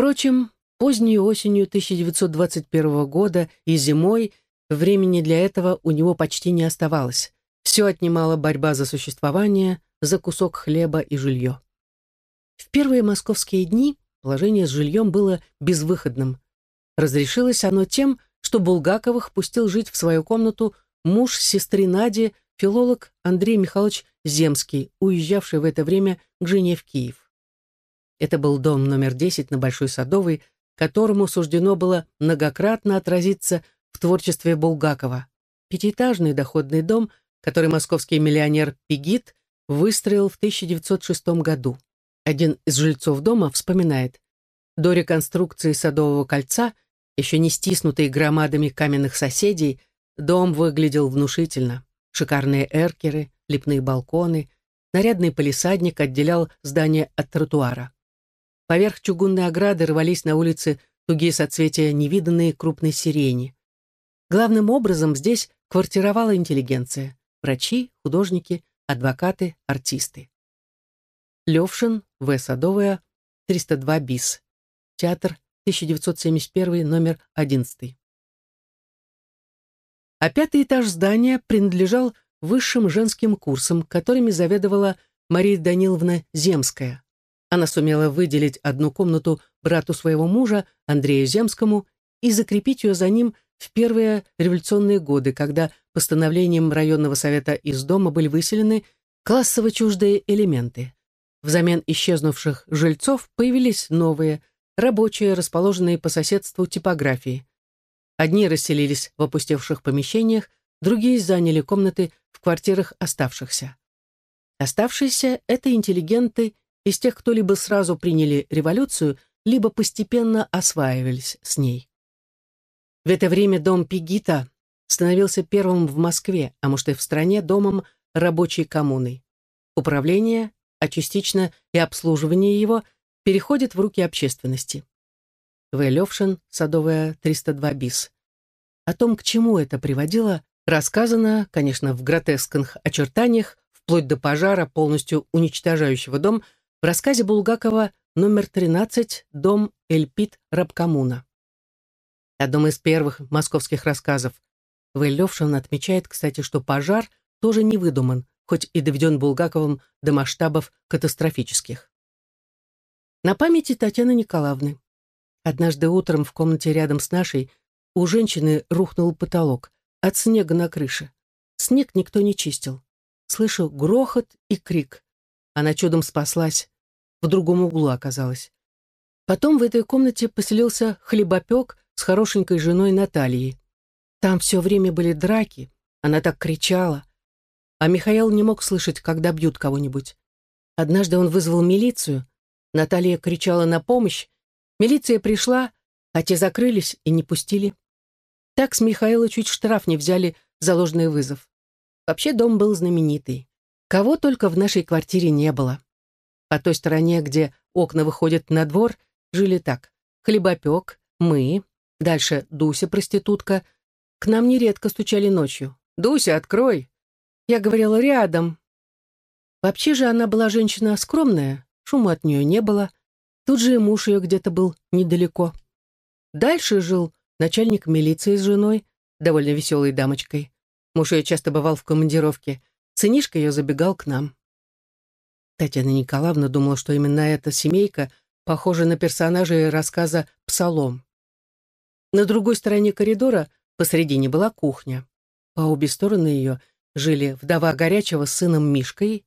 Впрочем, поздней осенью 1921 года и зимой времени для этого у него почти не оставалось. Все отнимала борьба за существование, за кусок хлеба и жилье. В первые московские дни положение с жильем было безвыходным. Разрешилось оно тем, что Булгаковых пустил жить в свою комнату муж сестры Нади, филолог Андрей Михайлович Земский, уезжавший в это время к жене в Киев. Это был дом номер 10 на Большой Садовой, которому суждено было многократно отразиться в творчестве Булгакова. Пятиэтажный доходный дом, который московский миллионер Пегит выстроил в 1906 году. Один из жильцов дома вспоминает, до реконструкции Садового кольца, еще не стиснутый громадами каменных соседей, дом выглядел внушительно. Шикарные эркеры, лепные балконы, нарядный полисадник отделял здание от тротуара. Поверх чугунной ограды рвались на улице тугие соцветия невиданные крупной сирени. Главным образом здесь квартировала интеллигенция. Врачи, художники, адвокаты, артисты. Левшин, В. Садовая, 302 БИС. Театр, 1971, номер 11. А пятый этаж здания принадлежал высшим женским курсам, которыми заведовала Мария Даниловна Земская. Она сумела выделить одну комнату брату своего мужа, Андрею Земскому, и закрепить ее за ним в первые революционные годы, когда постановлением районного совета из дома были выселены классово чуждые элементы. Взамен исчезнувших жильцов появились новые, рабочие, расположенные по соседству типографии. Одни расселились в опустевших помещениях, другие заняли комнаты в квартирах оставшихся. Оставшиеся — это интеллигенты из тех, кто либо сразу приняли революцию, либо постепенно осваивались с ней. В это время дом Пегита становился первым в Москве, а может и в стране, домом рабочей коммуны. Управление, а частично и обслуживание его переходит в руки общественности. В. Левшин, Садовая, 302 БИС. О том, к чему это приводило, рассказано, конечно, в гротескных очертаниях, вплоть до пожара, полностью уничтожающего дом, в рассказе Булгакова номер 13 «Дом Эльпит Рабкомуна». Одном из первых московских рассказов. В. Левшин отмечает, кстати, что пожар тоже не выдуман, хоть и доведен Булгаковым до масштабов катастрофических. На памяти Татьяны Николаевны. Однажды утром в комнате рядом с нашей у женщины рухнул потолок от снега на крыше. Снег никто не чистил. Слышу грохот и крик. Она чудом спаслась. В другом углу оказалась. Потом в этой комнате поселился хлебопек с хорошенькой женой Натальей. Там все время были драки. Она так кричала. А Михаил не мог слышать, когда бьют кого-нибудь. Однажды он вызвал милицию. Наталья кричала на помощь. Милиция пришла, а те закрылись и не пустили. Так с Михаила чуть штраф не взяли за ложный вызов. Вообще дом был знаменитый. Кого только в нашей квартире не было. По той стороне, где окна выходят на двор, жили так. Хлебопек, мы, дальше Дуся, проститутка. К нам нередко стучали ночью. «Дуся, открой!» Я говорила «рядом». Вообще же она была женщина скромная, шума от нее не было. Тут же и муж ее где-то был недалеко. Дальше жил начальник милиции с женой, довольно веселой дамочкой. Муж ее часто бывал в командировке. Сынишка ее забегал к нам. Татьяна Николаевна думала, что именно эта семейка похожа на персонажей рассказа «Псалом». На другой стороне коридора посредине была кухня. По обе стороны ее жили вдова Горячего с сыном Мишкой,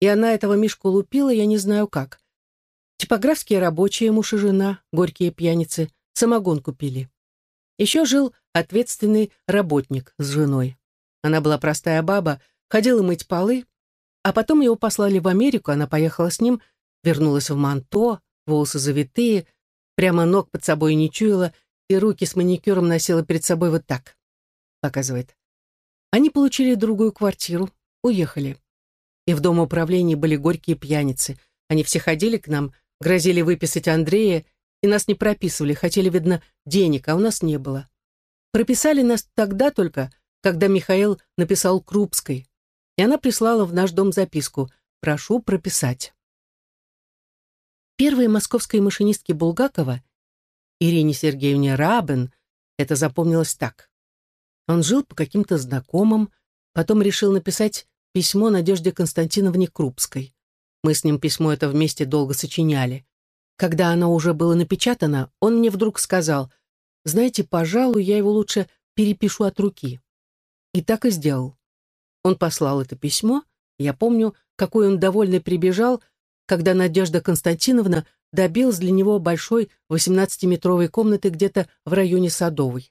и она этого Мишку лупила, я не знаю как. Типографские рабочие, муж и жена, горькие пьяницы, самогон купили. Еще жил ответственный работник с женой. Она была простая баба, ходила мыть полы, а потом его послали в Америку, она поехала с ним, вернулась в манто, волосы завитые, прямо ног под собой не чуяла и руки с маникюром носила перед собой вот так. Показывает. Они получили другую квартиру, уехали. И в дом управления были горькие пьяницы. Они все ходили к нам, грозили выписать Андрея и нас не прописывали, хотели, видно, денег, а у нас не было. Прописали нас тогда только, когда Михаил написал Крупской, и она прислала в наш дом записку «Прошу прописать». Первой московской машинистке Булгакова, Ирине Сергеевне Рабен, это запомнилось так. Он жил по каким-то знакомым, потом решил написать письмо Надежде Константиновне Крупской. Мы с ним письмо это вместе долго сочиняли. Когда оно уже было напечатано, он мне вдруг сказал, «Знаете, пожалуй, я его лучше перепишу от руки». И так и сделал. Он послал это письмо, я помню, какой он довольный прибежал, когда Надежда Константиновна добилась для него большой 18-метровой комнаты где-то в районе Садовой.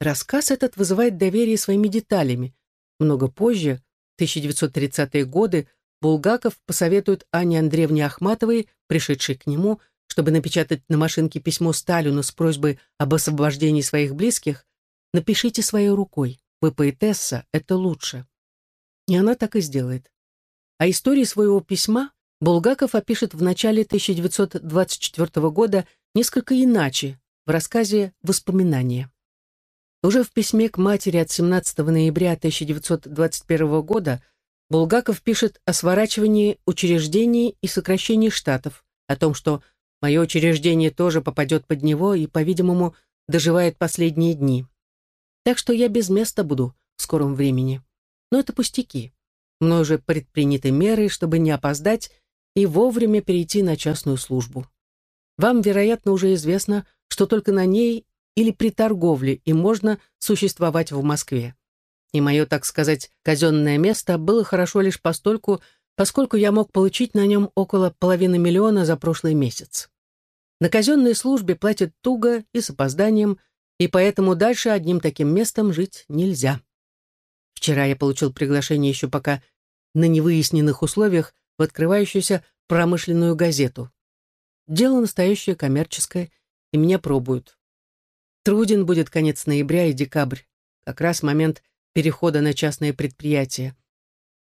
Рассказ этот вызывает доверие своими деталями. Много позже, 1930-е годы, Булгаков посоветует Анне Андреевне Ахматовой, пришедшей к нему, чтобы напечатать на машинке письмо Сталину с просьбой об освобождении своих близких, напишите своей рукой. Поэтесса, это лучше. И она так и сделает. А истории своего письма Булгаков опишет в начале 1924 года несколько иначе, в рассказе «Воспоминания». Уже в письме к матери от 17 ноября 1921 года Булгаков пишет о сворачивании учреждений и сокращении штатов, о том, что мое учреждение тоже попадет под него и, по-видимому, доживает последние дни. Так что я без места буду в скором времени. Но это пустяки. Мной уже предприняты меры, чтобы не опоздать и вовремя перейти на частную службу. Вам, вероятно, уже известно, что только на ней или при торговле и можно существовать в Москве и мое, так сказать, казенное место было хорошо лишь постольку, поскольку я мог получить на нем около половины миллиона за прошлый месяц. На казенной службе платят туго и с опозданием, и поэтому дальше одним таким местом жить нельзя. Вчера я получил приглашение еще пока на невыясненных условиях в открывающуюся промышленную газету. Дело настоящее коммерческое, и меня пробуют. Труден будет конец ноября и декабрь, как раз момент перехода на частное предприятие.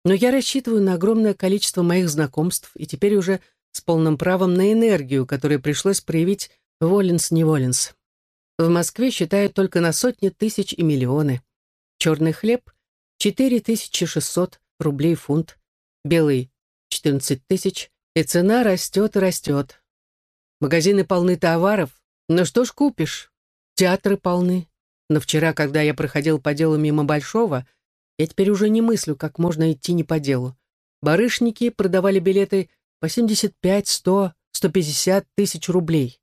Но я рассчитываю на огромное количество моих знакомств и теперь уже с полным правом на энергию, которую пришлось проявить воленс-неволенс. В Москве считают только на сотни тысяч и миллионы. Черный хлеб — 4600 рублей фунт, белый — 14 тысяч, и цена растет и растет. Магазины полны товаров, но что ж купишь? Театры полны, но вчера, когда я проходил по делу мимо Большого, я теперь уже не мыслю, как можно идти не по делу. Барышники продавали билеты по 75, 100, 150 тысяч рублей.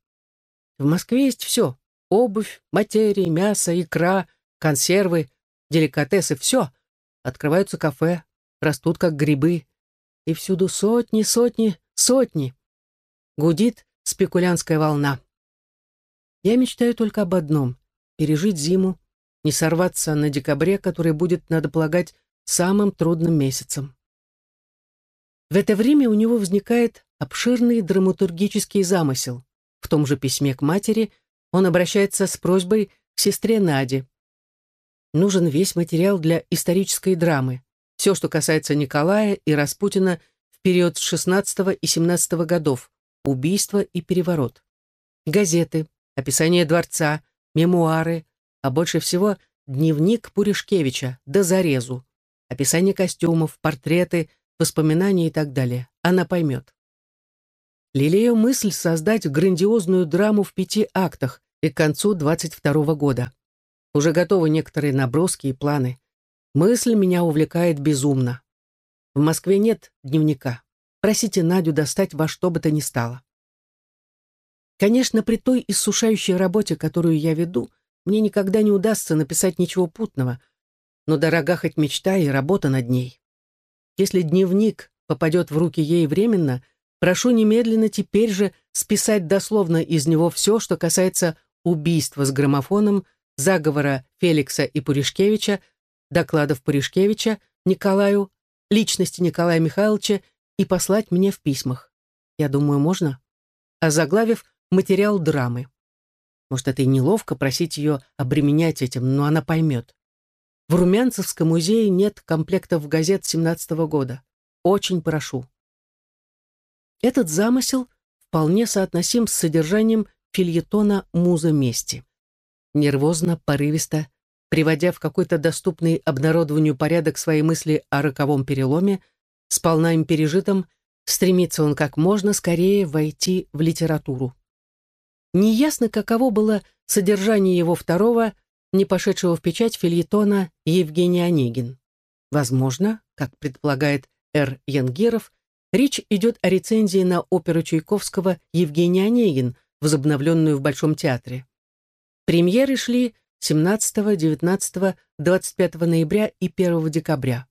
В Москве есть все. Обувь, материи, мясо, икра, консервы, деликатесы, все. Открываются кафе, растут как грибы. И всюду сотни, сотни, сотни. Гудит спекулянская волна. Я мечтаю только об одном пережить зиму, не сорваться на декабре, который будет, надо полагать, самым трудным месяцем. В это время у него возникает обширный драматургический замысел. В том же письме к матери он обращается с просьбой к сестре Наде. Нужен весь материал для исторической драмы. Все, что касается Николая и Распутина в период с 16 и 17 годов, убийство и переворот. Газеты, описание дворца, мемуары, а больше всего дневник Пуришкевича до зарезу, описание костюмов, портреты, воспоминания и так далее. Она поймет. Лелею мысль создать грандиозную драму в пяти актах и к концу 22 года. Уже готовы некоторые наброски и планы. Мысль меня увлекает безумно. В Москве нет дневника. Просите Надю достать во что бы то ни стало. Конечно, при той иссушающей работе, которую я веду, мне никогда не удастся написать ничего путного, но дорога хоть мечта и работа над ней. Если дневник попадет в руки ей временно, прошу немедленно теперь же списать дословно из него все, что касается убийства с граммофоном, заговора Феликса и Пуришкевича, докладов Пуришкевича, Николаю, личности Николая Михайловича и послать мне в письмах. Я думаю, можно? А заглавив материал драмы. Может, это и неловко просить ее обременять этим, но она поймет. В Румянцевском музее нет комплектов газет 17 -го года. Очень прошу. Этот замысел вполне соотносим с содержанием фильетона «Муза мести». Нервозно, порывисто, приводя в какой-то доступный обнародованию порядок свои мысли о роковом переломе, сполна им пережитым, стремится он как можно скорее войти в литературу. Неясно, каково было содержание его второго, не пошедшего в печать фильетона Евгений Онегин. Возможно, как предполагает Р. Янгеров, речь идет о рецензии на оперу Чайковского «Евгений Онегин», возобновленную в Большом театре. Премьеры шли 17, 19, 25 ноября и 1 декабря.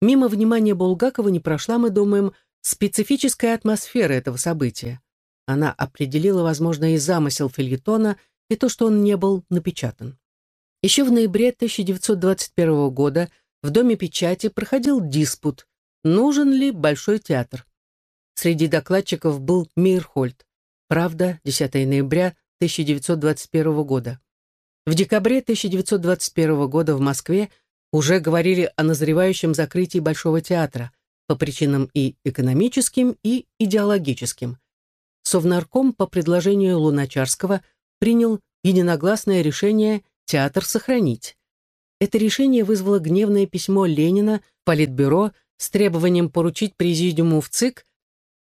Мимо внимания Булгакова не прошла, мы думаем, специфическая атмосфера этого события. Она определила, возможно, и замысел фильетона, и то, что он не был напечатан. Еще в ноябре 1921 года в Доме печати проходил диспут, нужен ли Большой театр. Среди докладчиков был Мейерхольд. Правда, 10 ноября 1921 года. В декабре 1921 года в Москве уже говорили о назревающем закрытии Большого театра по причинам и экономическим, и идеологическим. Совнарком по предложению Луначарского принял единогласное решение театр сохранить. Это решение вызвало гневное письмо Ленина Политбюро с требованием поручить президиуму в ЦИК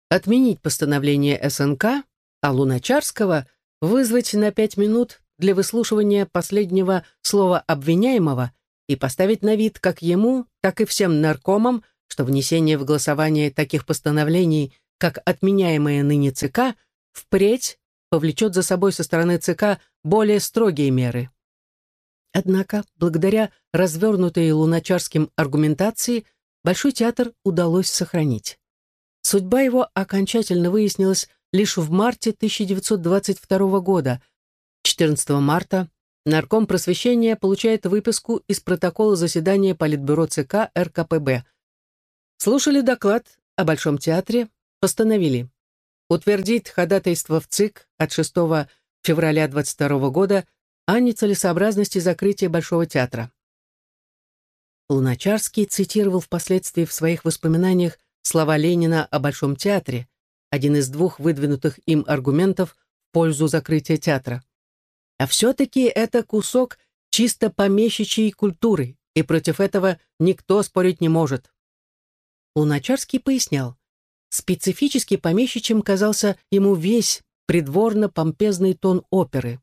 отменить постановление СНК, а Луначарского вызвать на пять минут для выслушивания последнего слова обвиняемого и поставить на вид как ему, так и всем наркомам, что внесение в голосование таких постановлений, как отменяемое ныне ЦК, впредь повлечет за собой со стороны ЦК более строгие меры. Однако, благодаря развернутой Луначарским аргументации, Большой театр удалось сохранить. Судьба его окончательно выяснилась лишь в марте 1922 года. 14 марта Нарком просвещения получает выписку из протокола заседания Политбюро ЦК РКПБ. Слушали доклад о Большом театре, постановили утвердить ходатайство в ЦИК от 6 февраля 22 года о нецелесообразности закрытия Большого театра. Луначарский цитировал впоследствии в своих воспоминаниях слова Ленина о Большом театре, один из двух выдвинутых им аргументов в пользу закрытия театра. А все-таки это кусок чисто помещичьей культуры, и против этого никто спорить не может. Луначарский пояснял, специфически помещичьим казался ему весь придворно-помпезный тон оперы.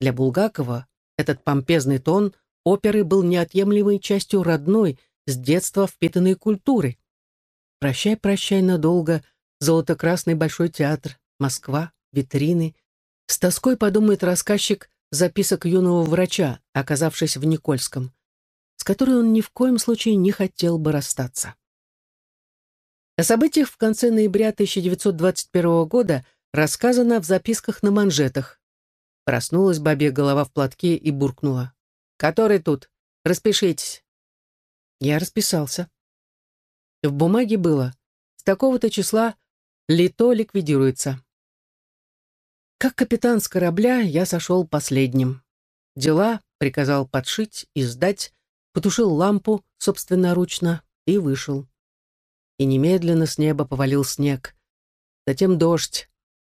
Для Булгакова этот помпезный тон оперы был неотъемлемой частью родной, с детства впитанной культуры. «Прощай, прощай надолго», «Золото-красный большой театр», «Москва», «Витрины». С тоской подумает рассказчик записок юного врача, оказавшись в Никольском, с которой он ни в коем случае не хотел бы расстаться. О событиях в конце ноября 1921 года рассказано в записках на манжетах. Проснулась бабья голова в платке и буркнула. «Который тут? Распишитесь». Я расписался. В бумаге было «С такого-то числа лито ликвидируется». Как капитан с корабля я сошел последним. Дела приказал подшить и сдать, потушил лампу собственноручно и вышел. И немедленно с неба повалил снег. Затем дождь.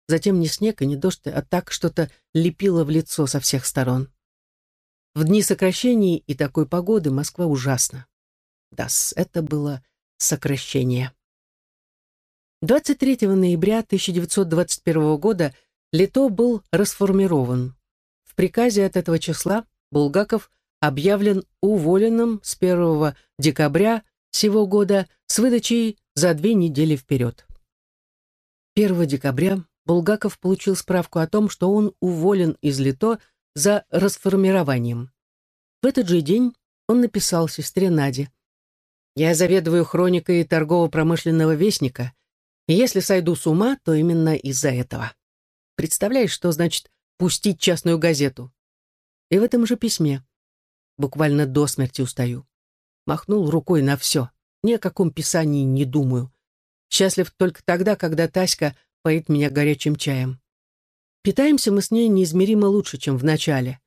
Затем не снег и не дождь, а так что-то лепило в лицо со всех сторон. В дни сокращений и такой погоды Москва ужасна. Да, это было сокращение. 23 ноября 1921 года Лито был расформирован. В приказе от этого числа Булгаков объявлен уволенным с 1 декабря сего года с выдачей за две недели вперед. 1 декабря Булгаков получил справку о том, что он уволен из Лито за расформированием. В этот же день он написал сестре Наде. «Я заведую хроникой торгово-промышленного вестника, если сойду с ума, то именно из-за этого. Представляешь, что значит пустить частную газету?» И в этом же письме. Буквально до смерти устаю. Махнул рукой на все. Ни о каком писании не думаю. Счастлив только тогда, когда Таська поит меня горячим чаем. Питаемся мы с ней неизмеримо лучше, чем в начале.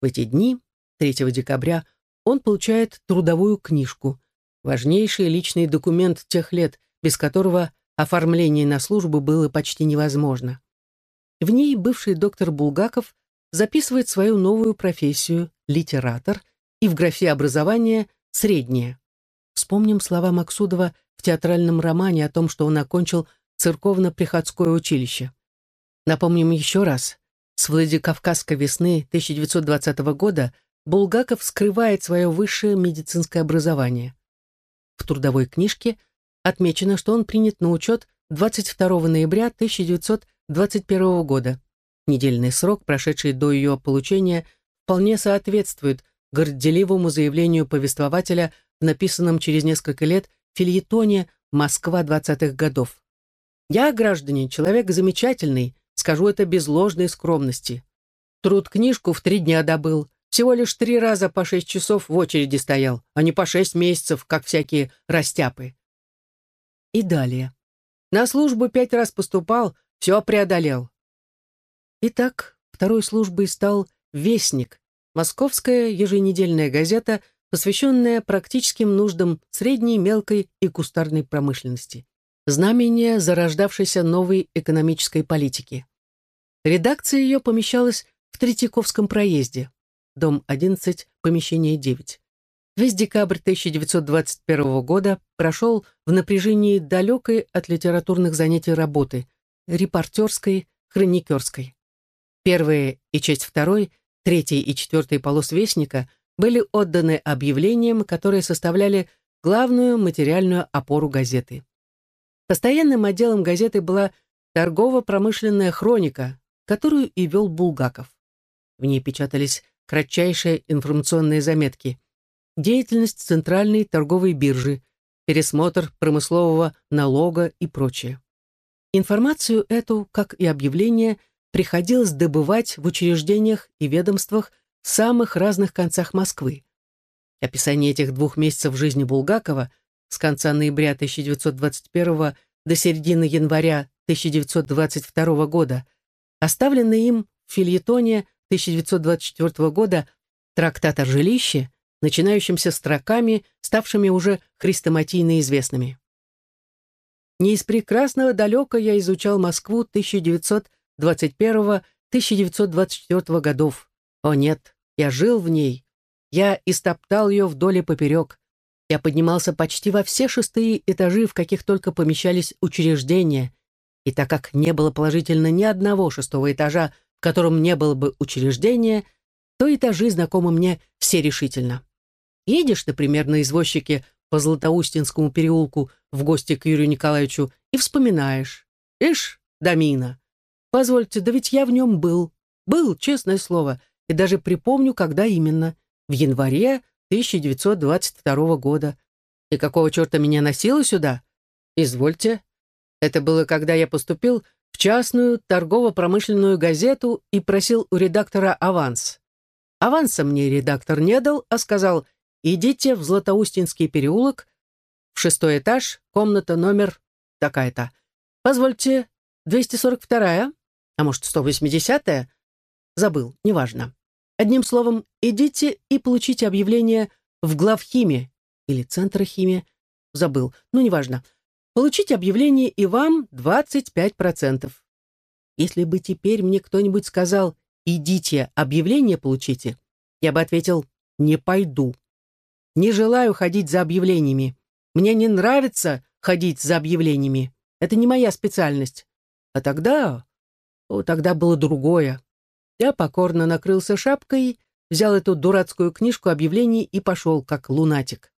В эти дни, 3 декабря, он получает трудовую книжку, важнейший личный документ тех лет, без которого оформление на службу было почти невозможно. В ней бывший доктор Булгаков записывает свою новую профессию – литератор, и в графе образования – среднее. Вспомним слова Максудова в театральном романе о том, что он окончил церковно-приходское училище. Напомним еще раз, с Владикавказской весны 1920 года Булгаков скрывает свое высшее медицинское образование. В трудовой книжке отмечено, что он принят на учет 22 ноября 1921 года. Недельный срок, прошедший до ее получения, вполне соответствует горделивому заявлению повествователя в написанном через несколько лет фильетоне «Москва 20-х годов». «Я, граждане, человек замечательный, скажу это без ложной скромности. Труд книжку в три дня добыл, всего лишь три раза по шесть часов в очереди стоял, а не по шесть месяцев, как всякие растяпы». И далее. «На службу пять раз поступал, все преодолел. Итак, второй службой стал «Вестник», московская еженедельная газета, посвященная практическим нуждам средней, мелкой и кустарной промышленности. Знамение зарождавшейся новой экономической политики. Редакция ее помещалась в Третьяковском проезде, дом 11, помещение 9. Весь декабрь 1921 года прошел в напряжении далекой от литературных занятий работы, репортерской, хроникерской. Первые и часть второй, третьей и четвертой полос Вестника были отданы объявлениям, которые составляли главную материальную опору газеты. Постоянным отделом газеты была торгово-промышленная хроника, которую и вел Булгаков. В ней печатались кратчайшие информационные заметки, деятельность Центральной торговой биржи, пересмотр промыслового налога и прочее. Информацию эту, как и объявление, приходилось добывать в учреждениях и ведомствах в самых разных концах Москвы. Описание этих двух месяцев жизни Булгакова с конца ноября 1921 до середины января 1922 года, оставленное им в фильетоне 1924 года трактат о жилище, начинающимся строками, ставшими уже хрестоматийно известными. Не из прекрасного далека я изучал Москву 1900 1921-1924 годов. О нет, я жил в ней. Я истоптал ее вдоль и поперек. Я поднимался почти во все шестые этажи, в каких только помещались учреждения. И так как не было положительно ни одного шестого этажа, в котором не было бы учреждения, то этажи знакомы мне все решительно. Едешь, например, на извозчике по Златоустинскому переулку в гости к Юрию Николаевичу и вспоминаешь. Ишь, Дамина, Позвольте, да ведь я в нем был. Был, честное слово, и даже припомню, когда именно. В январе 1922 года. И какого черта меня носило сюда? Извольте. Это было, когда я поступил в частную торгово-промышленную газету и просил у редактора аванс. Аванса мне редактор не дал, а сказал, идите в Златоустинский переулок, в шестой этаж, комната номер такая-то. Позвольте, 242-я? А может, 180-е? Забыл, неважно. Одним словом, идите и получите объявление в главхиме или центрохиме. Забыл, ну неважно. Получите объявление и вам 25%. Если бы теперь мне кто-нибудь сказал «идите, объявление получите», я бы ответил «не пойду». Не желаю ходить за объявлениями. Мне не нравится ходить за объявлениями. Это не моя специальность. А тогда о, тогда было другое. Я покорно накрылся шапкой, взял эту дурацкую книжку объявлений и пошел, как лунатик.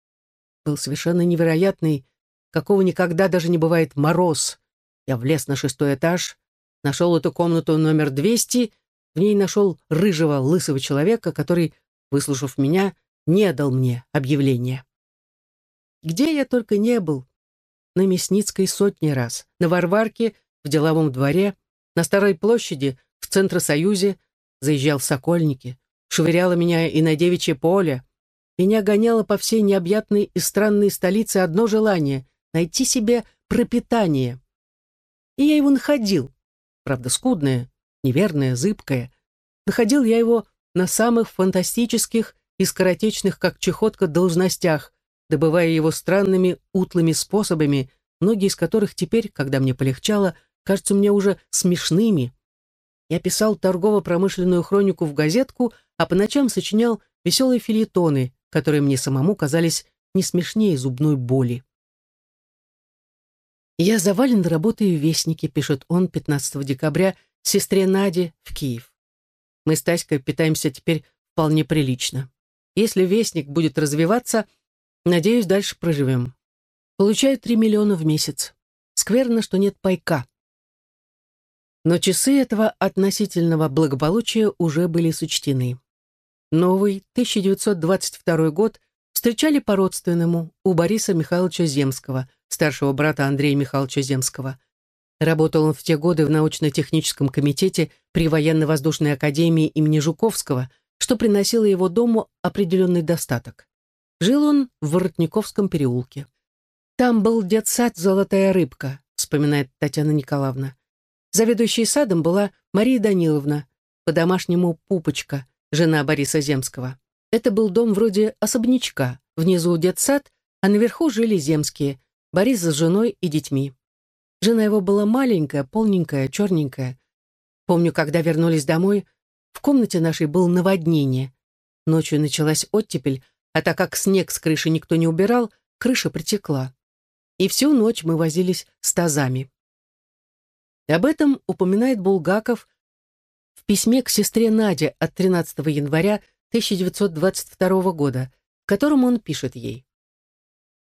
Был совершенно невероятный, какого никогда даже не бывает мороз. Я влез на шестой этаж, нашел эту комнату номер 200, в ней нашел рыжего лысого человека, который, выслушав меня, не дал мне объявления. Где я только не был. На Мясницкой сотни раз, на Варварке, в деловом дворе, на Старой площади, в Центросоюзе, заезжал в Сокольники, швыряло меня и на Девичье поле. Меня гоняло по всей необъятной и странной столице одно желание — найти себе пропитание. И я его находил. Правда, скудное, неверное, зыбкое. Находил я его на самых фантастических и скоротечных, как чехотка, должностях, добывая его странными утлыми способами, многие из которых теперь, когда мне полегчало, кажутся мне уже смешными. Я писал торгово-промышленную хронику в газетку, а по ночам сочинял веселые филитоны, которые мне самому казались не смешнее зубной боли. «Я завален работой в Вестнике», — пишет он 15 декабря сестре Наде в Киев. Мы с Таськой питаемся теперь вполне прилично. Если вестник будет развиваться, надеюсь, дальше проживем. Получаю 3 миллиона в месяц. Скверно, что нет пайка. Но часы этого относительного благополучия уже были сочтены. Новый, 1922 год, встречали по-родственному у Бориса Михайловича Земского, старшего брата Андрея Михайловича Земского. Работал он в те годы в научно-техническом комитете при военно-воздушной академии имени Жуковского, что приносило его дому определенный достаток. Жил он в Воротниковском переулке. «Там был детсад «Золотая рыбка», — вспоминает Татьяна Николаевна. Заведующей садом была Мария Даниловна, по-домашнему Пупочка, жена Бориса Земского. Это был дом вроде особнячка. Внизу детсад, а наверху жили земские, Борис с женой и детьми. Жена его была маленькая, полненькая, черненькая. Помню, когда вернулись домой, в комнате нашей было наводнение. Ночью началась оттепель, а так как снег с крыши никто не убирал, крыша притекла. И всю ночь мы возились с тазами. И об этом упоминает Булгаков в письме к сестре Наде от 13 января 1922 года, в котором он пишет ей.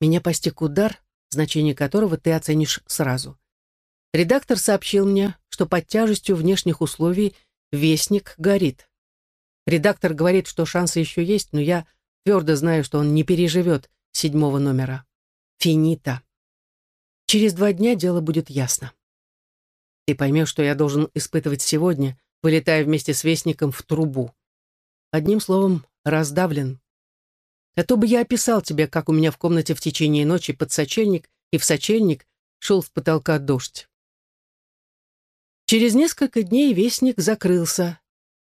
«Меня постиг удар, значение которого ты оценишь сразу. Редактор сообщил мне, что под тяжестью внешних условий вестник горит. Редактор говорит, что шансы еще есть, но я твердо знаю, что он не переживет седьмого номера. Финита. Через два дня дело будет ясно. Ты поймешь, что я должен испытывать сегодня, вылетая вместе с вестником в трубу. Одним словом, раздавлен. А то бы я описал тебе, как у меня в комнате в течение ночи под сочельник и в сочельник шел с потолка дождь. Через несколько дней вестник закрылся.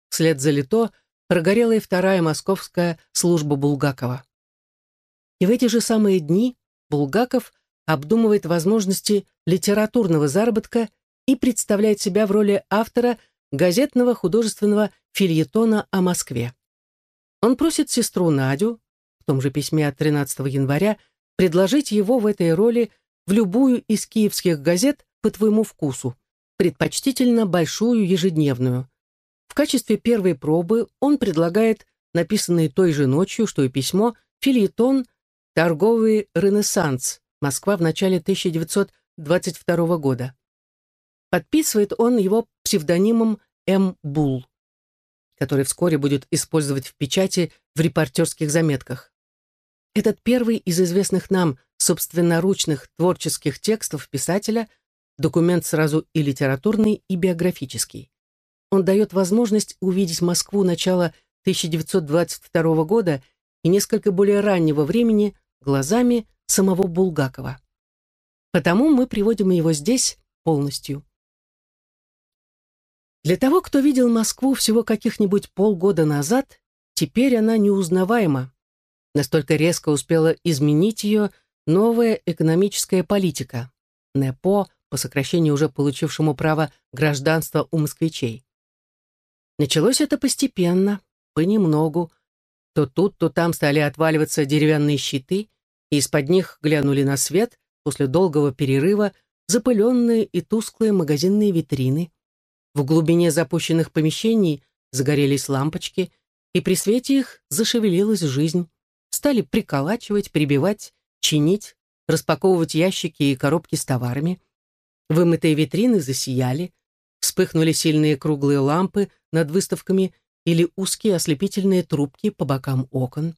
Вслед за лито прогорела и вторая московская служба Булгакова. И в эти же самые дни Булгаков обдумывает возможности литературного заработка и представляет себя в роли автора газетного художественного фильетона о Москве. Он просит сестру Надю, в том же письме от 13 января, предложить его в этой роли в любую из киевских газет по твоему вкусу, предпочтительно большую ежедневную. В качестве первой пробы он предлагает написанный той же ночью, что и письмо, фильетон «Торговый ренессанс. Москва в начале 1922 года». Подписывает он его псевдонимом М. Бул, который вскоре будет использовать в печати в репортерских заметках. Этот первый из известных нам собственноручных творческих текстов писателя документ сразу и литературный, и биографический. Он дает возможность увидеть Москву начала 1922 года и несколько более раннего времени глазами самого Булгакова. Потому мы приводим его здесь полностью. Для того, кто видел Москву всего каких-нибудь полгода назад, теперь она неузнаваема. Настолько резко успела изменить ее новая экономическая политика. НЭПО, по сокращению уже получившему право гражданства у москвичей. Началось это постепенно, понемногу. То тут, то там стали отваливаться деревянные щиты, и из-под них глянули на свет после долгого перерыва запыленные и тусклые магазинные витрины. В глубине запущенных помещений загорелись лампочки, и при свете их зашевелилась жизнь. Стали приколачивать, прибивать, чинить, распаковывать ящики и коробки с товарами. Вымытые витрины засияли, вспыхнули сильные круглые лампы над выставками или узкие ослепительные трубки по бокам окон.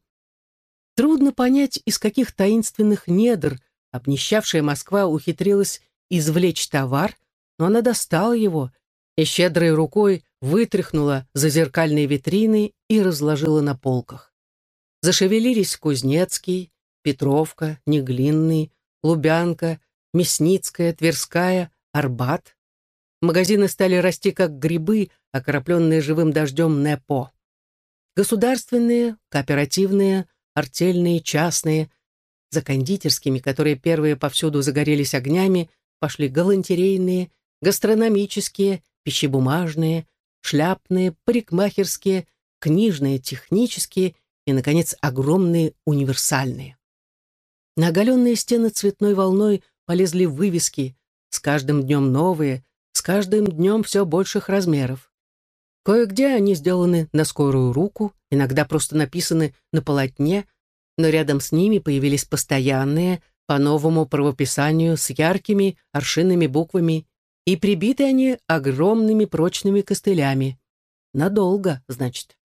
Трудно понять, из каких таинственных недр обнищавшая Москва ухитрилась извлечь товар, но она достала его и щедрой рукой вытряхнула за зеркальные витрины и разложила на полках. Зашевелились Кузнецкий, Петровка, Неглинный, Лубянка, Мясницкая, Тверская, Арбат. Магазины стали расти как грибы, окропленные живым дождем НЭПО. Государственные, кооперативные, артельные, частные. За кондитерскими, которые первые повсюду загорелись огнями, пошли галантерейные, гастрономические, пищебумажные, шляпные, парикмахерские, книжные, технические и, наконец, огромные универсальные. На оголенные стены цветной волной полезли вывески, с каждым днем новые, с каждым днем все больших размеров. Кое-где они сделаны на скорую руку, иногда просто написаны на полотне, но рядом с ними появились постоянные, по новому правописанию, с яркими аршинными буквами, и прибиты они огромными прочными костылями. Надолго, значит.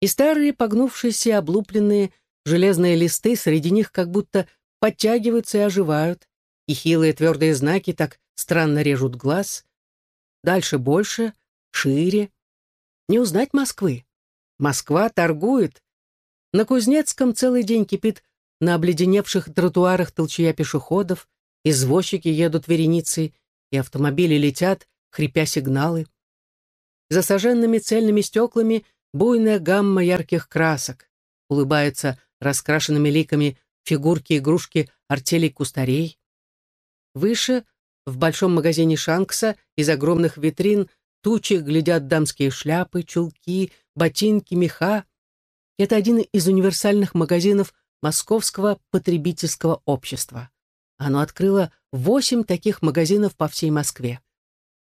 И старые, погнувшиеся, облупленные железные листы среди них как будто подтягиваются и оживают, и хилые твердые знаки так странно режут глаз. Дальше больше, шире, не узнать Москвы. Москва торгует. На Кузнецком целый день кипит на обледеневших тротуарах толчья пешеходов, извозчики едут вереницей, и автомобили летят, хрипя сигналы. За сожженными цельными стеклами буйная гамма ярких красок. Улыбаются раскрашенными ликами фигурки игрушки артелей кустарей. Выше, в большом магазине Шанкса, из огромных витрин тучи глядят дамские шляпы, чулки, ботинки, меха. Это один из универсальных магазинов Московского потребительского общества. Оно открыло восемь таких магазинов по всей Москве.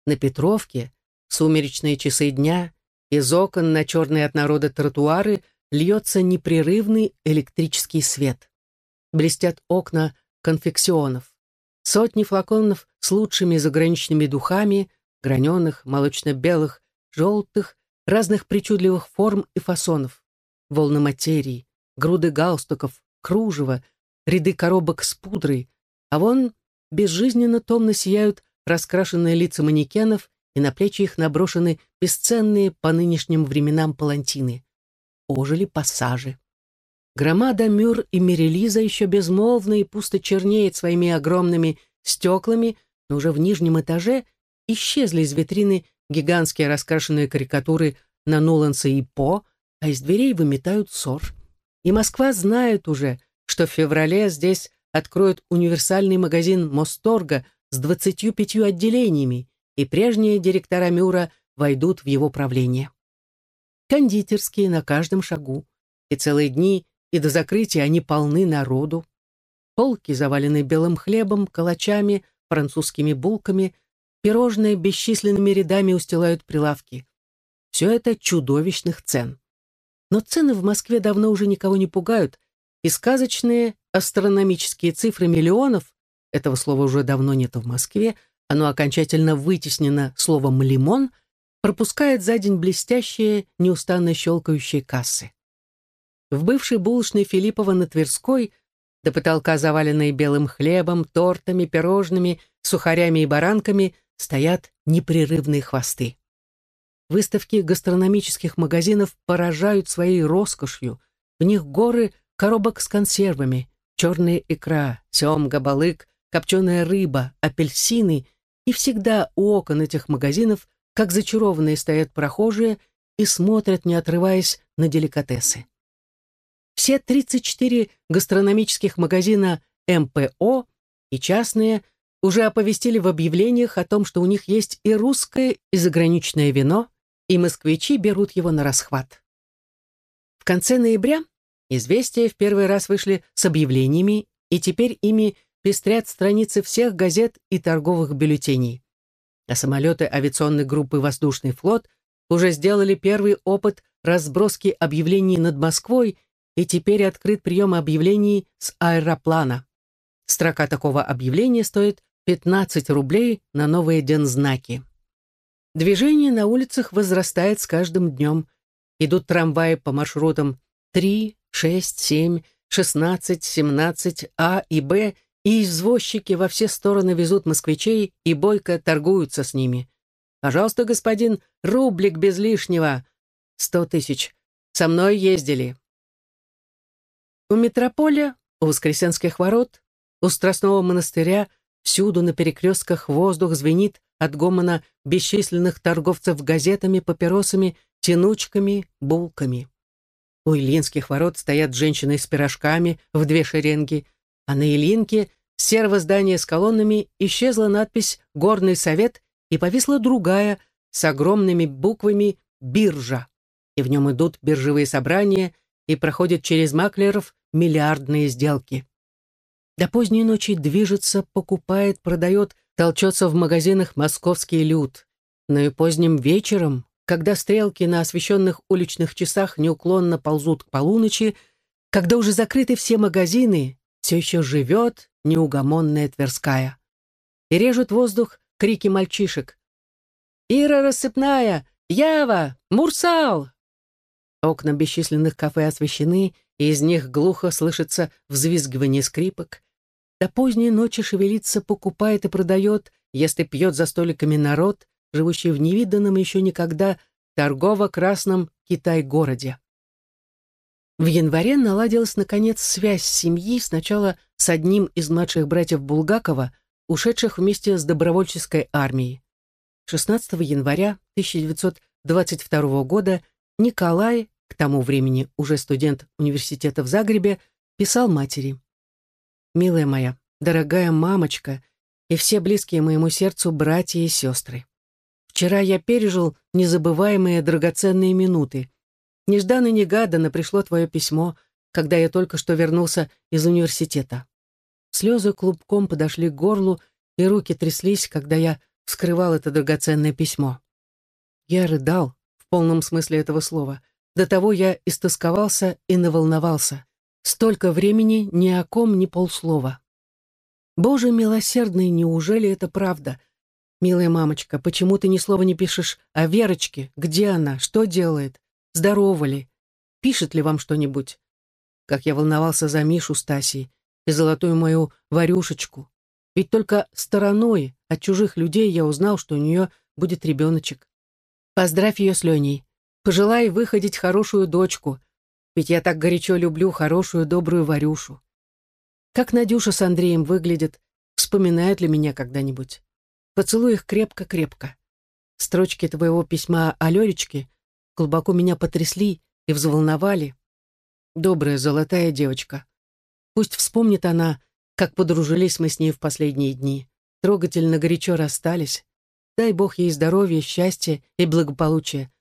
На Петровке, сумеречные часы дня, из окон на черные от народа тротуары льется непрерывный электрический свет. Блестят окна конфекционов. Сотни флаконов с лучшими заграничными духами, граненых, молочно-белых, желтых, разных причудливых форм и фасонов, волны материи, груды галстуков, кружева, ряды коробок с пудрой, а вон безжизненно томно сияют раскрашенные лица манекенов, и на плечи их наброшены бесценные по нынешним временам палантины. Ожили пассажи. Громада Мюр и Мерелиза еще безмолвно и пусто чернеет своими огромными стеклами, но уже в нижнем этаже исчезли из витрины гигантские раскрашенные карикатуры на Нуланса и По, а из дверей выметают ссор. И Москва знает уже, что в феврале здесь откроют универсальный магазин Мосторга с 25 отделениями, и прежние директора Мюра войдут в его правление. Кондитерские на каждом шагу, и целые дни, и до закрытия они полны народу. Полки завалены белым хлебом, калачами, французскими булками, Пирожные бесчисленными рядами устилают прилавки. Все это чудовищных цен. Но цены в Москве давно уже никого не пугают, и сказочные астрономические цифры миллионов, этого слова уже давно нет в Москве, оно окончательно вытеснено словом «лимон», пропускает за день блестящие, неустанно щелкающие кассы. В бывшей булочной Филиппова на Тверской, до потолка заваленной белым хлебом, тортами, пирожными, сухарями и баранками, стоят непрерывные хвосты. Выставки гастрономических магазинов поражают своей роскошью. В них горы коробок с консервами, черная икра, семга, балык, копченая рыба, апельсины, и всегда у окон этих магазинов, как зачарованные, стоят прохожие и смотрят, не отрываясь, на деликатесы. Все 34 гастрономических магазина МПО и частные – уже оповестили в объявлениях о том, что у них есть и русское, и заграничное вино, и москвичи берут его на расхват. В конце ноября известия в первый раз вышли с объявлениями, и теперь ими пестрят страницы всех газет и торговых бюллетеней. А самолеты авиационной группы «Воздушный флот» уже сделали первый опыт разброски объявлений над Москвой, и теперь открыт прием объявлений с аэроплана. Строка такого объявления стоит 15 рублей на новые дензнаки. Движение на улицах возрастает с каждым днем. Идут трамваи по маршрутам 3, 6, 7, 16, 17, А и Б, и извозчики во все стороны везут москвичей и бойко торгуются с ними. «Пожалуйста, господин, рублик без лишнего. Сто тысяч. Со мной ездили». У метрополя, у Воскресенских ворот, у Страстного монастыря Всюду на перекрестках воздух звенит от гомона бесчисленных торговцев газетами, папиросами, тянучками, булками. У Ильинских ворот стоят женщины с пирожками в две шеренги, а на Ильинке с серого здания с колоннами исчезла надпись «Горный совет» и повисла другая с огромными буквами «Биржа». И в нем идут биржевые собрания и проходят через маклеров миллиардные сделки. До поздней ночи движется, покупает, продает толчется в магазинах московский люд, но и поздним вечером, когда стрелки на освещенных уличных часах неуклонно ползут к полуночи, когда уже закрыты все магазины, все еще живет неугомонная Тверская. И режут воздух крики мальчишек. «Ира рассыпная! Ява! Мурсал!» Окна бесчисленных кафе освещены, и из них глухо слышится взвизгивание скрипок. До поздней ночи шевелится, покупает и продает, если пьет за столиками народ, живущий в невиданном еще никогда торгово-красном Китай-городе. В январе наладилась, наконец, связь семьи сначала с одним из младших братьев Булгакова, ушедших вместе с добровольческой армией. 16 января 1922 года Николай, к тому времени уже студент университета в Загребе, писал матери. «Милая моя, дорогая мамочка и все близкие моему сердцу братья и сестры. Вчера я пережил незабываемые драгоценные минуты. Нежданно-негаданно пришло твое письмо, когда я только что вернулся из университета. Слезы клубком подошли к горлу, и руки тряслись, когда я вскрывал это драгоценное письмо. Я рыдал, в полном смысле этого слова. До того я истосковался и наволновался. Столько времени ни о ком ни полслова. Боже милосердный, неужели это правда? Милая мамочка, почему ты ни слова не пишешь о Верочке? Где она? Что делает? Здорова ли? Пишет ли вам что-нибудь? Как я волновался за Мишу Стасии и золотую мою Варюшечку. Ведь только стороной от чужих людей я узнал, что у нее будет ребеночек. Поздравь ее с Леней. Пожелай выходить хорошую дочку, ведь я так горячо люблю хорошую, добрую Варюшу. Как Надюша с Андреем выглядят, вспоминают ли меня когда-нибудь? Поцелуй их крепко-крепко. Строчки твоего письма о Лёлечке глубоко меня потрясли и взволновали. Добрая золотая девочка. Пусть вспомнит она, как подружились мы с ней в последние дни. Трогательно горячо расстались. Дай Бог ей здоровья, счастья и благополучия.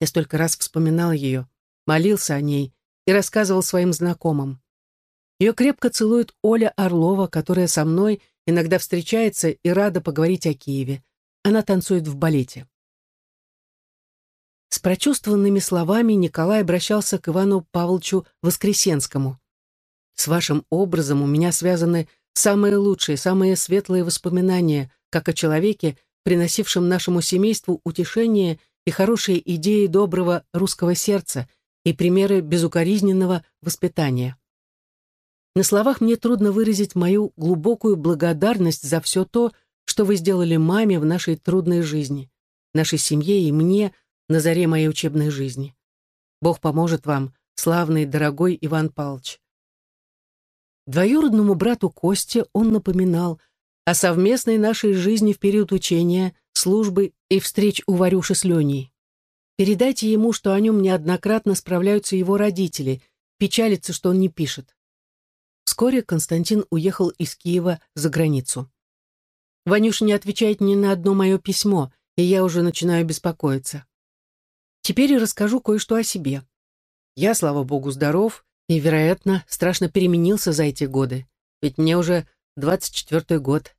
Я столько раз вспоминал ее, молился о ней и рассказывал своим знакомым. Ее крепко целует Оля Орлова, которая со мной иногда встречается и рада поговорить о Киеве. Она танцует в балете. С прочувствованными словами Николай обращался к Ивану Павловичу Воскресенскому. «С вашим образом у меня связаны самые лучшие, самые светлые воспоминания, как о человеке, приносившем нашему семейству утешение и хорошие идеи доброго русского сердца и примеры безукоризненного воспитания. На словах мне трудно выразить мою глубокую благодарность за все то, что вы сделали маме в нашей трудной жизни, нашей семье и мне на заре моей учебной жизни. Бог поможет вам, славный, дорогой Иван Павлович. Двоюродному брату Косте он напоминал о совместной нашей жизни в период учения, службы и встреч у Варюши с Леней. Передайте ему, что о нем неоднократно справляются его родители, печалится, что он не пишет. Вскоре Константин уехал из Киева за границу. Ванюша не отвечает ни на одно мое письмо, и я уже начинаю беспокоиться. Теперь расскажу кое-что о себе. Я, слава богу, здоров и, вероятно, страшно переменился за эти годы, ведь мне уже 24 год.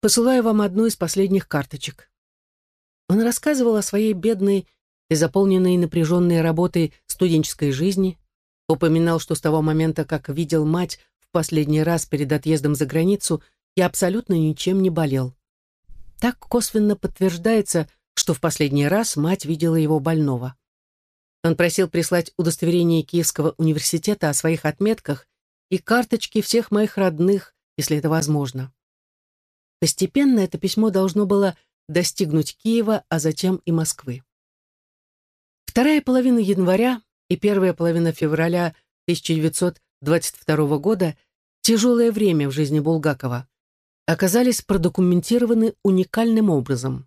Посылаю вам одну из последних карточек. Он рассказывал о своей бедной и заполненной напряженной работой студенческой жизни, упоминал, что с того момента, как видел мать последний раз перед отъездом за границу я абсолютно ничем не болел. Так косвенно подтверждается, что в последний раз мать видела его больного. Он просил прислать удостоверение Киевского университета о своих отметках и карточки всех моих родных, если это возможно. Постепенно это письмо должно было достигнуть Киева, а затем и Москвы. Вторая половина января и первая половина февраля 1900 22 года тяжелое время в жизни Булгакова оказались продокументированы уникальным образом.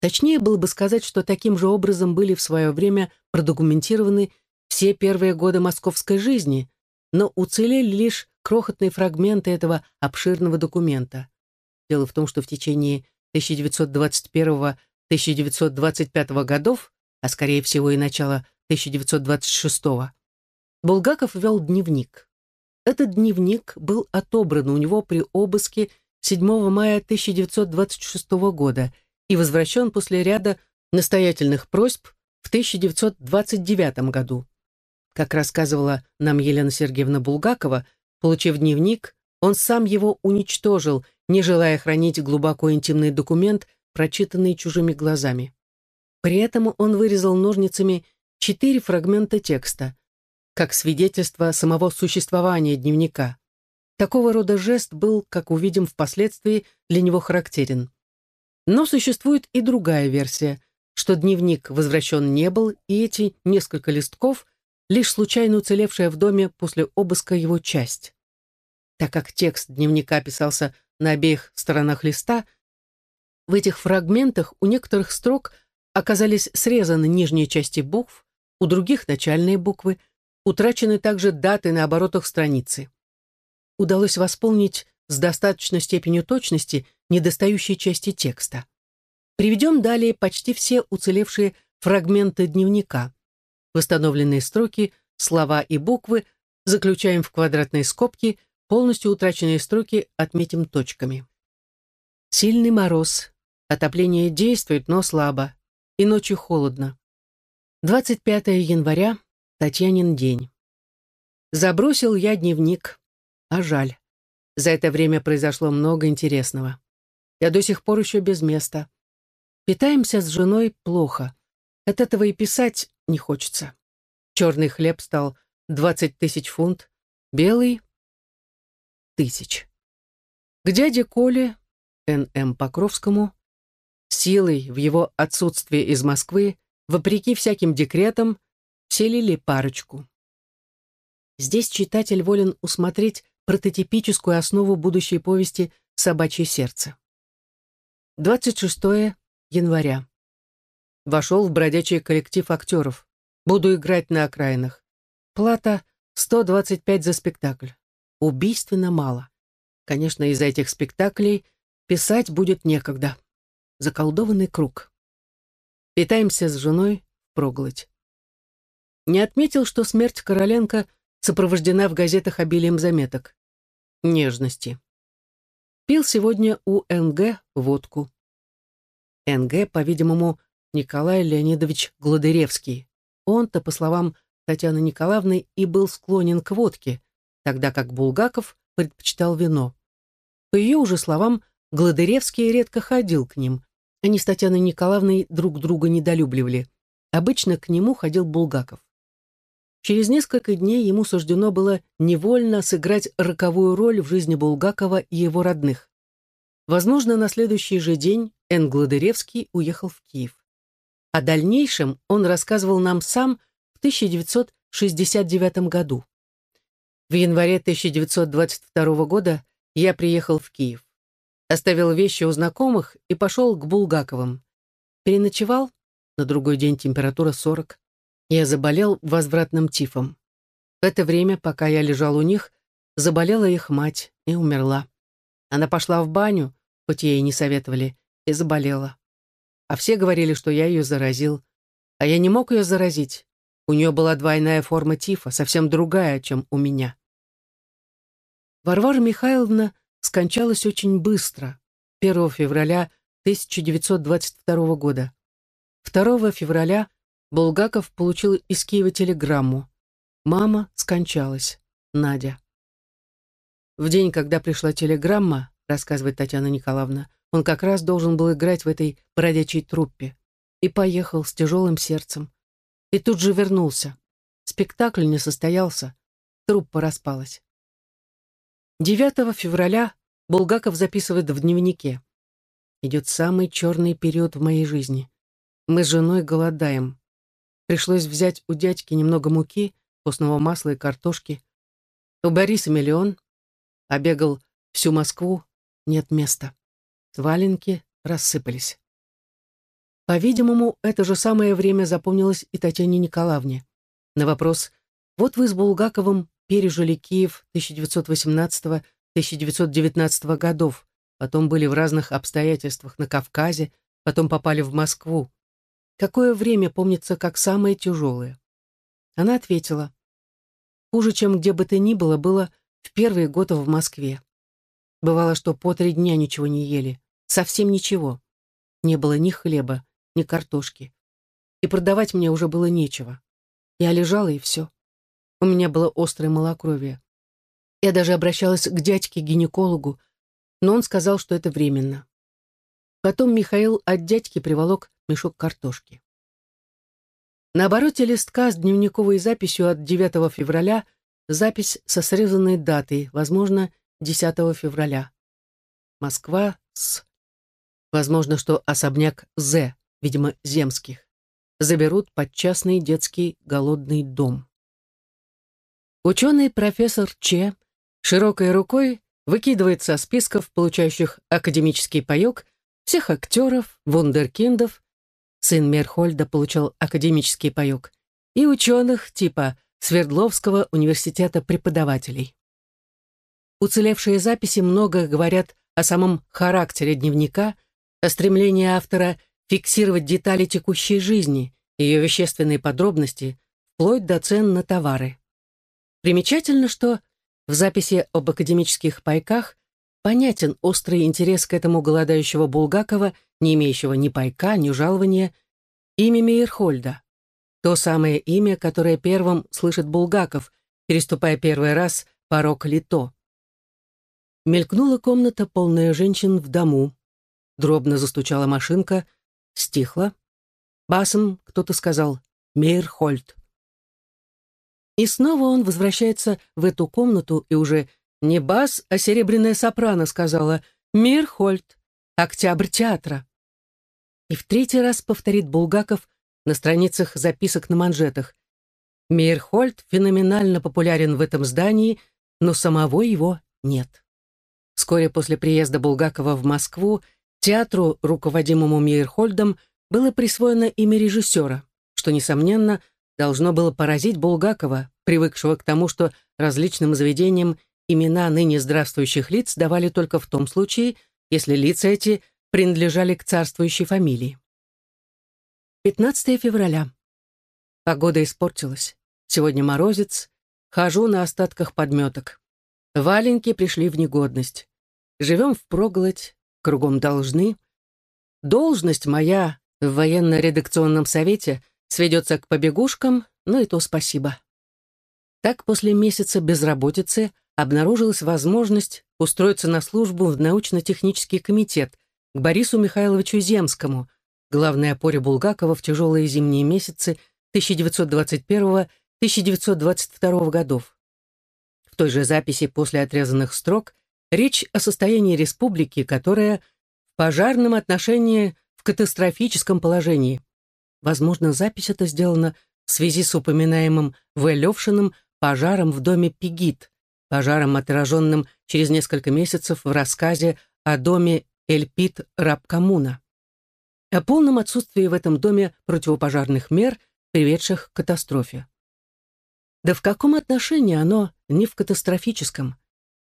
Точнее было бы сказать, что таким же образом были в свое время продокументированы все первые годы московской жизни, но уцелели лишь крохотные фрагменты этого обширного документа. Дело в том, что в течение 1921-1925 годов, а скорее всего и начала 1926 Булгаков вел дневник. Этот дневник был отобран у него при обыске 7 мая 1926 года и возвращен после ряда настоятельных просьб в 1929 году. Как рассказывала нам Елена Сергеевна Булгакова, получив дневник, он сам его уничтожил, не желая хранить глубоко интимный документ, прочитанный чужими глазами. При этом он вырезал ножницами четыре фрагмента текста, как свидетельство самого существования дневника. Такого рода жест был, как увидим впоследствии, для него характерен. Но существует и другая версия, что дневник возвращен не был, и эти несколько листков — лишь случайно уцелевшая в доме после обыска его часть. Так как текст дневника писался на обеих сторонах листа, в этих фрагментах у некоторых строк оказались срезаны нижние части букв, у других — начальные буквы, утрачены также даты на оборотах страницы. Удалось восполнить с достаточной степенью точности недостающие части текста. Приведем далее почти все уцелевшие фрагменты дневника. Восстановленные строки, слова и буквы заключаем в квадратные скобки, полностью утраченные строки отметим точками. Сильный мороз. Отопление действует, но слабо. И ночью холодно. 25 января. Татьянин день. Забросил я дневник. А жаль. За это время произошло много интересного. Я до сих пор еще без места. Питаемся с женой плохо. От этого и писать не хочется. Черный хлеб стал 20 тысяч фунт, белый — тысяч. К дяде Коле, Н.М. Покровскому, силой в его отсутствие из Москвы, вопреки всяким декретам, селили парочку. Здесь читатель волен усмотреть прототипическую основу будущей повести «Собачье сердце». 26 января. Вошел в бродячий коллектив актеров. Буду играть на окраинах. Плата 125 за спектакль. Убийственно мало. Конечно, из-за этих спектаклей писать будет некогда. Заколдованный круг. Питаемся с женой проглоть. Не отметил, что смерть Короленко сопровождена в газетах обилием заметок. Нежности. Пил сегодня у НГ водку. НГ, по-видимому, Николай Леонидович Гладыревский. Он-то, по словам Татьяны Николаевны, и был склонен к водке, тогда как Булгаков предпочитал вино. По ее уже словам, Гладыревский редко ходил к ним. Они с Татьяной Николаевной друг друга недолюбливали. Обычно к нему ходил Булгаков. Через несколько дней ему суждено было невольно сыграть роковую роль в жизни Булгакова и его родных. Возможно, на следующий же день Н. Гладыревский уехал в Киев. О дальнейшем он рассказывал нам сам в 1969 году. В январе 1922 года я приехал в Киев. Оставил вещи у знакомых и пошел к Булгаковым. Переночевал, на другой день температура 40. Я заболел возвратным тифом. В это время, пока я лежал у них, заболела их мать и умерла. Она пошла в баню, хоть ей не советовали, и заболела. А все говорили, что я ее заразил. А я не мог ее заразить. У нее была двойная форма тифа, совсем другая, чем у меня. Варвара Михайловна скончалась очень быстро, 1 февраля 1922 года. 2 февраля Булгаков получил из Киева телеграмму. Мама скончалась. Надя. В день, когда пришла телеграмма, рассказывает Татьяна Николаевна, он как раз должен был играть в этой бродячей труппе. И поехал с тяжелым сердцем. И тут же вернулся. Спектакль не состоялся. Труппа распалась. 9 февраля Булгаков записывает в дневнике. Идет самый черный период в моей жизни. Мы с женой голодаем. Пришлось взять у дядьки немного муки, постного масла и картошки. У Бориса миллион. Обегал всю Москву. Нет места. Валенки рассыпались. По-видимому, это же самое время запомнилось и Татьяне Николаевне. На вопрос «Вот вы с Булгаковым пережили Киев 1918-1919 годов, потом были в разных обстоятельствах на Кавказе, потом попали в Москву. Какое время помнится как самое тяжелое?» Она ответила «Хуже, чем где бы то ни было, было в первые годы в Москве. Бывало, что по три дня ничего не ели. Совсем ничего. Не было ни хлеба, ни картошки. И продавать мне уже было нечего. Я лежала, и все. У меня было острое малокровие. Я даже обращалась к дядьке-гинекологу, но он сказал, что это временно. Потом Михаил от дядьки приволок мешок картошки. На обороте листка с дневниковой записью от 9 февраля запись со срезанной датой, возможно, 10 февраля. Москва с... Возможно, что особняк З, видимо, земских, заберут под частный детский голодный дом. Ученый профессор Че широкой рукой выкидывает со списков, получающих академический паёк, всех актеров, вундеркиндов, сын Мерхольда получил академический паёк, и ученых типа Свердловского университета преподавателей. Уцелевшие записи много говорят о самом характере дневника, о стремлении автора фиксировать детали текущей жизни, ее вещественные подробности, вплоть до цен на товары. Примечательно, что в записи об академических пайках понятен острый интерес к этому голодающего Булгакова, не имеющего ни пайка, ни жалования, имя Мейерхольда. То самое имя, которое первым слышит Булгаков, переступая первый раз порог Лито. Мелькнула комната, полная женщин в дому. Дробно застучала машинка, стихла. Басом кто-то сказал «Мейерхольд». И снова он возвращается в эту комнату, и уже не бас, а серебряная сопрано сказала «Мирхольд, октябрь театра». И в третий раз повторит Булгаков на страницах записок на манжетах. Мейерхольд феноменально популярен в этом здании, но самого его нет. Вскоре после приезда Булгакова в Москву театру, руководимому Мейерхольдом, было присвоено имя режиссера, что, несомненно, должно было поразить Булгакова, привыкшего к тому, что различным заведениям имена ныне здравствующих лиц давали только в том случае, если лица эти принадлежали к царствующей фамилии. 15 февраля. Погода испортилась. Сегодня морозец. Хожу на остатках подметок. Валенки пришли в негодность. Живем в проголодь, кругом должны. Должность моя в военно-редакционном совете — сведется к побегушкам, но и то спасибо. Так после месяца безработицы обнаружилась возможность устроиться на службу в научно-технический комитет к Борису Михайловичу Земскому, главной опоре Булгакова в тяжелые зимние месяцы 1921-1922 годов. В той же записи после отрезанных строк речь о состоянии республики, которая в пожарном отношении в катастрофическом положении. Возможно, запись эта сделана в связи с упоминаемым В. Левшиным пожаром в доме Пегит, пожаром, отраженным через несколько месяцев в рассказе о доме Эльпит Рабкомуна. О полном отсутствии в этом доме противопожарных мер, приведших к катастрофе. Да в каком отношении оно не в катастрофическом?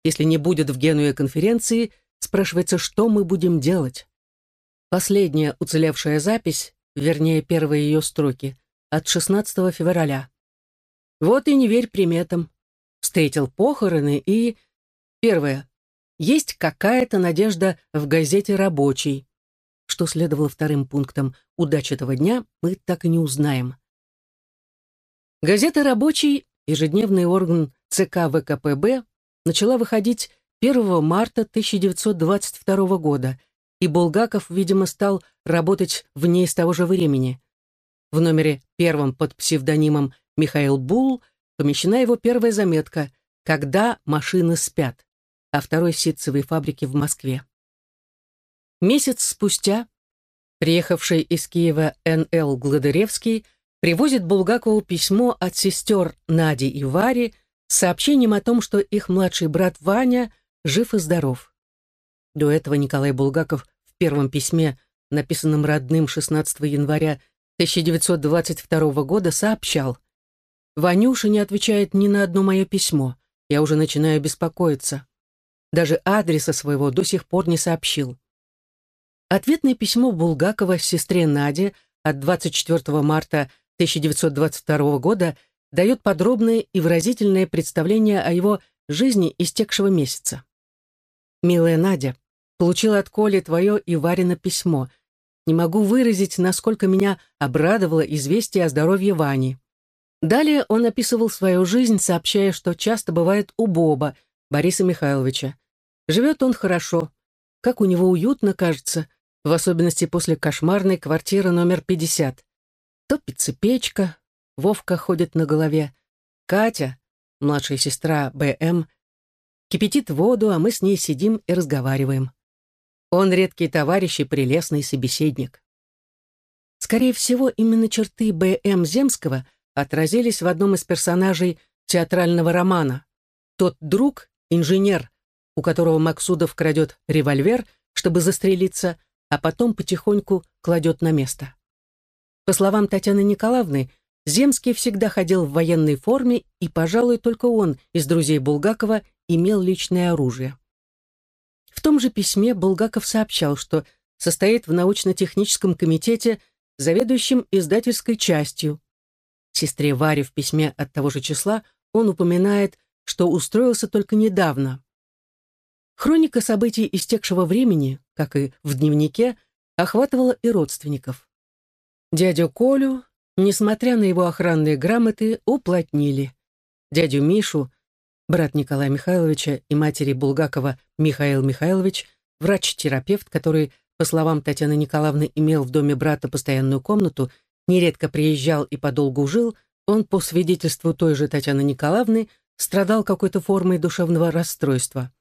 Если не будет в Генуе конференции, спрашивается, что мы будем делать? Последняя уцелевшая запись вернее, первые ее строки, от 16 февраля. Вот и не верь приметам. Встретил похороны и... Первое. Есть какая-то надежда в газете «Рабочий». Что следовало вторым пунктом «Удачи этого дня» мы так и не узнаем. Газета «Рабочий», ежедневный орган ЦК ВКПБ, начала выходить 1 марта 1922 года – и Булгаков, видимо, стал работать в ней с того же времени. В номере первом под псевдонимом Михаил Бул помещена его первая заметка «Когда машины спят» о второй ситцевой фабрике в Москве. Месяц спустя приехавший из Киева Н.Л. Гладыревский привозит Булгакову письмо от сестер Нади и Вари сообщением о том, что их младший брат Ваня жив и здоров. До этого Николай Булгаков в первом письме, написанном родным 16 января 1922 года, сообщал «Ванюша не отвечает ни на одно мое письмо. Я уже начинаю беспокоиться. Даже адреса своего до сих пор не сообщил». Ответное письмо Булгакова сестре Наде от 24 марта 1922 года дает подробное и выразительное представление о его жизни истекшего месяца. «Милая Надя, получила от Коли твое и Варина письмо. Не могу выразить, насколько меня обрадовало известие о здоровье Вани. Далее он описывал свою жизнь, сообщая, что часто бывает у Боба, Бориса Михайловича. Живет он хорошо. Как у него уютно, кажется, в особенности после кошмарной квартиры номер 50. Топится печка, Вовка ходит на голове. Катя, младшая сестра БМ, кипятит воду, а мы с ней сидим и разговариваем. Он редкий товарищ и прелестный собеседник. Скорее всего, именно черты Б.М. Земского отразились в одном из персонажей театрального романа. Тот друг, инженер, у которого Максудов крадет револьвер, чтобы застрелиться, а потом потихоньку кладет на место. По словам Татьяны Николаевны, Земский всегда ходил в военной форме, и, пожалуй, только он из друзей Булгакова имел личное оружие. В том же письме Булгаков сообщал, что состоит в научно-техническом комитете, заведующем издательской частью. Сестре Варе в письме от того же числа он упоминает, что устроился только недавно. Хроника событий истекшего времени, как и в дневнике, охватывала и родственников. Дядю Колю, несмотря на его охранные грамоты, уплотнили. Дядю Мишу, брат Николая Михайловича и матери Булгакова Михаил Михайлович, врач-терапевт, который, по словам Татьяны Николаевны, имел в доме брата постоянную комнату, нередко приезжал и подолгу жил, он, по свидетельству той же Татьяны Николаевны, страдал какой-то формой душевного расстройства.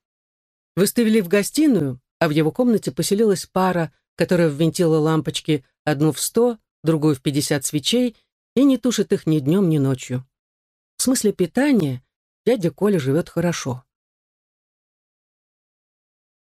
Выставили в гостиную, а в его комнате поселилась пара, которая ввинтила лампочки одну в сто, другую в пятьдесят свечей и не тушит их ни днем, ни ночью. В смысле питания дядя Коля живет хорошо.